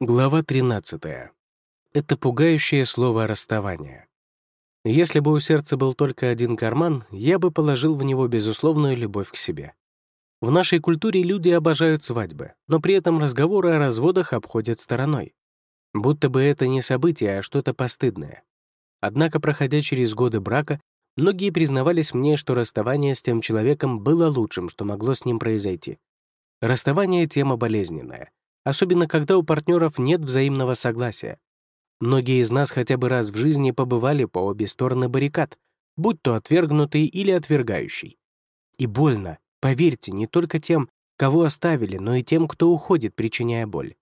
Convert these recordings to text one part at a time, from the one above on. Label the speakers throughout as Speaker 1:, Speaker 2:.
Speaker 1: Глава 13. Это пугающее слово «расставание». Если бы у сердца был только один карман, я бы положил в него безусловную любовь к себе. В нашей культуре люди обожают свадьбы, но при этом разговоры о разводах обходят стороной. Будто бы это не событие, а что-то постыдное. Однако, проходя через годы брака, многие признавались мне, что расставание с тем человеком было лучшим, что могло с ним произойти. Расставание — тема болезненная — особенно когда у партнеров нет взаимного согласия. Многие из нас хотя бы раз в жизни побывали по обе стороны баррикад, будь то отвергнутый или отвергающий. И больно, поверьте, не только тем, кого оставили, но и тем, кто уходит, причиняя боль.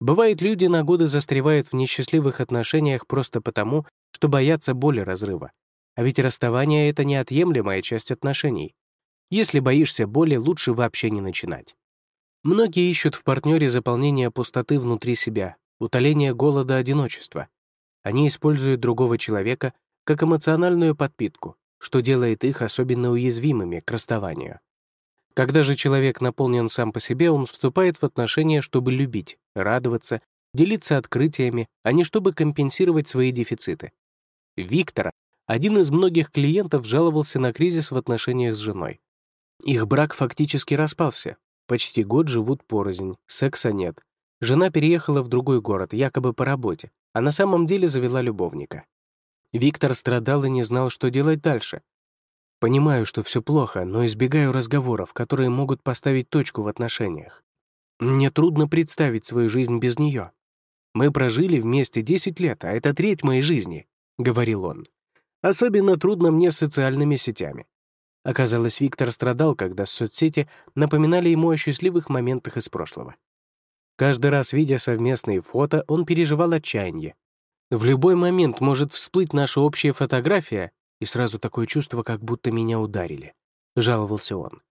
Speaker 1: Бывает, люди на годы застревают в несчастливых отношениях просто потому, что боятся боли разрыва. А ведь расставание — это неотъемлемая часть отношений. Если боишься боли, лучше вообще не начинать. Многие ищут в партнере заполнение пустоты внутри себя, утоление голода одиночества. Они используют другого человека как эмоциональную подпитку, что делает их особенно уязвимыми к расставанию. Когда же человек наполнен сам по себе, он вступает в отношения, чтобы любить, радоваться, делиться открытиями, а не чтобы компенсировать свои дефициты. Виктор, один из многих клиентов, жаловался на кризис в отношениях с женой. Их брак фактически распался, Почти год живут порознь, секса нет. Жена переехала в другой город, якобы по работе, а на самом деле завела любовника. Виктор страдал и не знал, что делать дальше. Понимаю, что все плохо, но избегаю разговоров, которые могут поставить точку в отношениях. Мне трудно представить свою жизнь без нее. Мы прожили вместе 10 лет, а это треть моей жизни, — говорил он. Особенно трудно мне с социальными сетями. Оказалось, Виктор страдал, когда соцсети напоминали ему о счастливых моментах из прошлого. Каждый раз, видя совместные фото, он переживал отчаяние. В любой момент может всплыть наша общая фотография, и сразу такое чувство, как будто меня ударили. Жаловался он.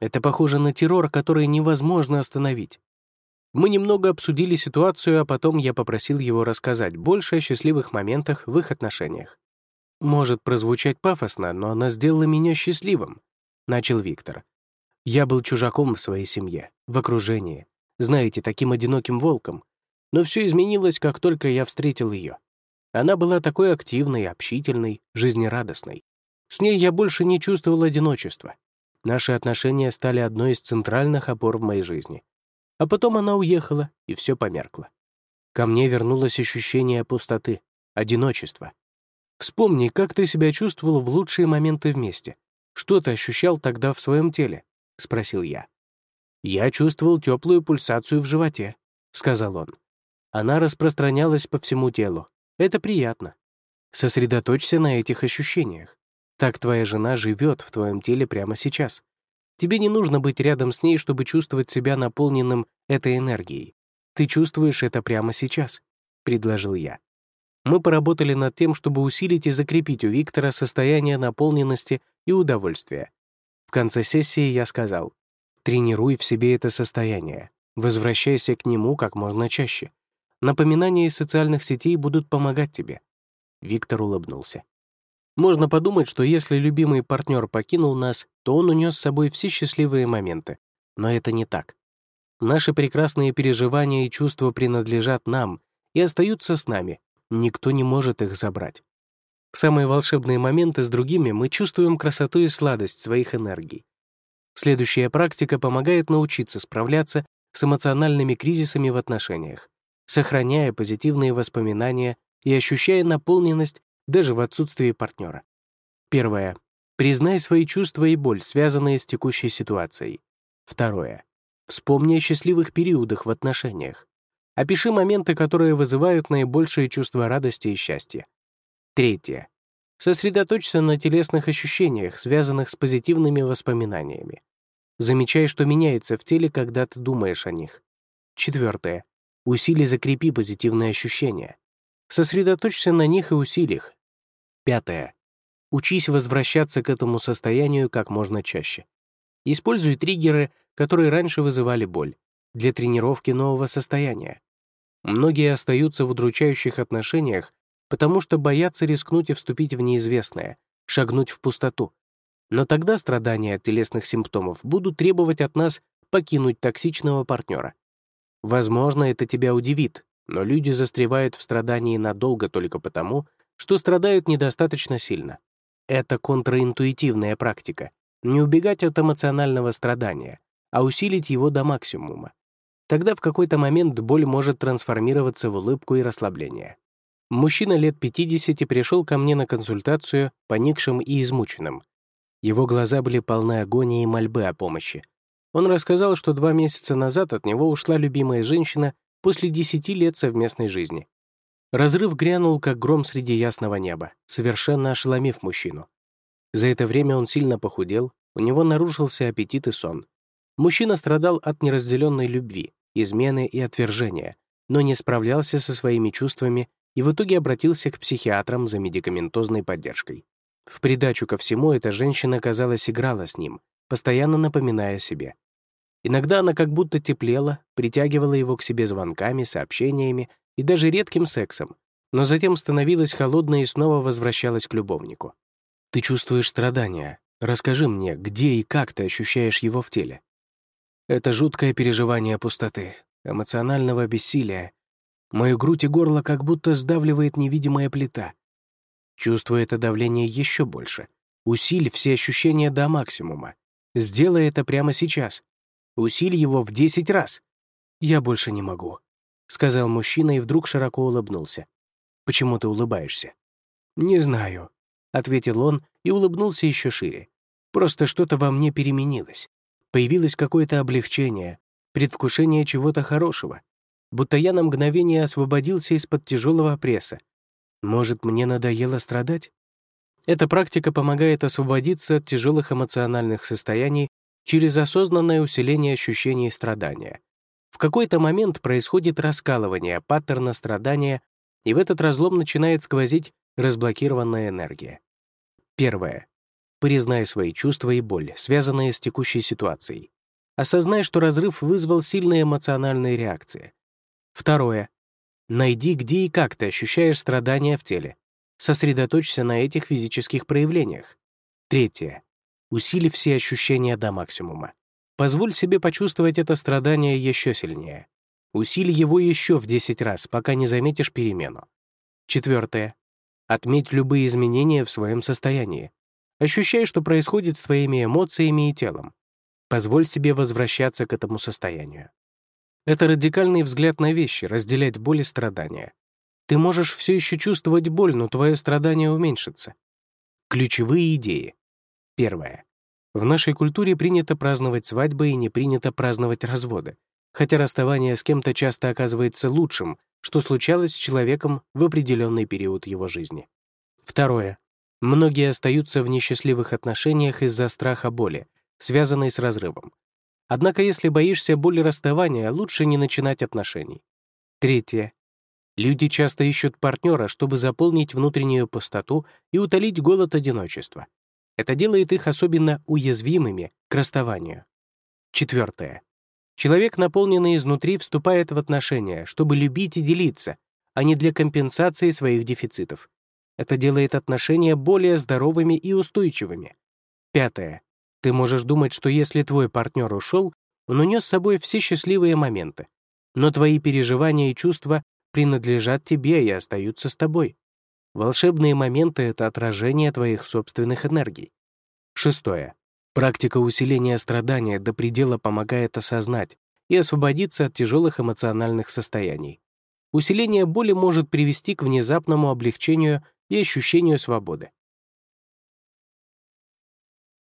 Speaker 1: Это похоже на террор, который невозможно остановить. Мы немного обсудили ситуацию, а потом я попросил его рассказать больше о счастливых моментах в их отношениях. «Может прозвучать пафосно, но она сделала меня счастливым», — начал Виктор. «Я был чужаком в своей семье, в окружении, знаете, таким одиноким волком. Но все изменилось, как только я встретил ее. Она была такой активной, общительной, жизнерадостной. С ней я больше не чувствовал одиночества. Наши отношения стали одной из центральных опор в моей жизни. А потом она уехала, и все померкло. Ко мне вернулось ощущение пустоты, одиночества. Вспомни, как ты себя чувствовал в лучшие моменты вместе. Что ты ощущал тогда в своем теле?» — спросил я. «Я чувствовал теплую пульсацию в животе», — сказал он. Она распространялась по всему телу. Это приятно. Сосредоточься на этих ощущениях. Так твоя жена живет в твоем теле прямо сейчас. Тебе не нужно быть рядом с ней, чтобы чувствовать себя наполненным этой энергией. Ты чувствуешь это прямо сейчас», — предложил я мы поработали над тем, чтобы усилить и закрепить у Виктора состояние наполненности и удовольствия. В конце сессии я сказал, тренируй в себе это состояние, возвращайся к нему как можно чаще. Напоминания из социальных сетей будут помогать тебе. Виктор улыбнулся. Можно подумать, что если любимый партнер покинул нас, то он унес с собой все счастливые моменты. Но это не так. Наши прекрасные переживания и чувства принадлежат нам и остаются с нами, Никто не может их забрать. В самые волшебные моменты с другими мы чувствуем красоту и сладость своих энергий. Следующая практика помогает научиться справляться с эмоциональными кризисами в отношениях, сохраняя позитивные воспоминания и ощущая наполненность даже в отсутствии партнера. Первое. Признай свои чувства и боль, связанные с текущей ситуацией. Второе. Вспомни о счастливых периодах в отношениях. Опиши моменты, которые вызывают наибольшее чувство радости и счастья. Третье. Сосредоточься на телесных ощущениях, связанных с позитивными воспоминаниями. Замечай, что меняется в теле, когда ты думаешь о них. Четвертое. Усили закрепи позитивные ощущения. Сосредоточься на них и усилиях. Пятое. Учись возвращаться к этому состоянию как можно чаще. Используй триггеры, которые раньше вызывали боль, для тренировки нового состояния. Многие остаются в удручающих отношениях, потому что боятся рискнуть и вступить в неизвестное, шагнуть в пустоту. Но тогда страдания от телесных симптомов будут требовать от нас покинуть токсичного партнера. Возможно, это тебя удивит, но люди застревают в страдании надолго только потому, что страдают недостаточно сильно. Это контраинтуитивная практика — не убегать от эмоционального страдания, а усилить его до максимума. Тогда в какой-то момент боль может трансформироваться в улыбку и расслабление. Мужчина лет 50 пришел ко мне на консультацию, поникшим и измученным. Его глаза были полны агонии и мольбы о помощи. Он рассказал, что два месяца назад от него ушла любимая женщина после 10 лет совместной жизни. Разрыв грянул, как гром среди ясного неба, совершенно ошеломив мужчину. За это время он сильно похудел, у него нарушился аппетит и сон. Мужчина страдал от неразделенной любви, измены и отвержения, но не справлялся со своими чувствами и в итоге обратился к психиатрам за медикаментозной поддержкой. В придачу ко всему эта женщина, казалось, играла с ним, постоянно напоминая себе. Иногда она как будто теплела, притягивала его к себе звонками, сообщениями и даже редким сексом, но затем становилась холодной и снова возвращалась к любовнику. «Ты чувствуешь страдания. Расскажи мне, где и как ты ощущаешь его в теле?» Это жуткое переживание пустоты, эмоционального бессилия. Мою грудь и горло как будто сдавливает невидимая плита. Чувствую это давление еще больше. Усиль все ощущения до максимума. Сделай это прямо сейчас. Усиль его в 10 раз. Я больше не могу, — сказал мужчина и вдруг широко улыбнулся. «Почему ты улыбаешься?» «Не знаю», — ответил он и улыбнулся еще шире. «Просто что-то во мне переменилось. Появилось какое-то облегчение, предвкушение чего-то хорошего, будто я на мгновение освободился из-под тяжелого пресса. Может, мне надоело страдать? Эта практика помогает освободиться от тяжелых эмоциональных состояний через осознанное усиление ощущений страдания. В какой-то момент происходит раскалывание паттерна страдания, и в этот разлом начинает сквозить разблокированная энергия. Первое. Признай свои чувства и боль, связанные с текущей ситуацией. Осознай, что разрыв вызвал сильные эмоциональные реакции. Второе. Найди, где и как ты ощущаешь страдания в теле. Сосредоточься на этих физических проявлениях. Третье. Усили все ощущения до максимума. Позволь себе почувствовать это страдание еще сильнее. Усиль его еще в 10 раз, пока не заметишь перемену. Четвертое. Отметь любые изменения в своем состоянии. Ощущай, что происходит с твоими эмоциями и телом. Позволь себе возвращаться к этому состоянию. Это радикальный взгляд на вещи, разделять боль и страдания. Ты можешь все еще чувствовать боль, но твое страдание уменьшится. Ключевые идеи. Первое. В нашей культуре принято праздновать свадьбы и не принято праздновать разводы, хотя расставание с кем-то часто оказывается лучшим, что случалось с человеком в определенный период его жизни. Второе. Многие остаются в несчастливых отношениях из-за страха боли, связанной с разрывом. Однако, если боишься боли расставания, лучше не начинать отношений. Третье. Люди часто ищут партнера, чтобы заполнить внутреннюю пустоту и утолить голод одиночества. Это делает их особенно уязвимыми к расставанию. Четвертое. Человек, наполненный изнутри, вступает в отношения, чтобы любить и делиться, а не для компенсации своих дефицитов. Это делает отношения более здоровыми и устойчивыми. Пятое. Ты можешь думать, что если твой партнер ушел, он унес с собой все счастливые моменты. Но твои переживания и чувства принадлежат тебе и остаются с тобой. Волшебные моменты — это отражение твоих собственных энергий. Шестое. Практика усиления страдания до предела помогает осознать и освободиться от тяжелых эмоциональных состояний. Усиление боли может привести к внезапному облегчению и ощущению свободы.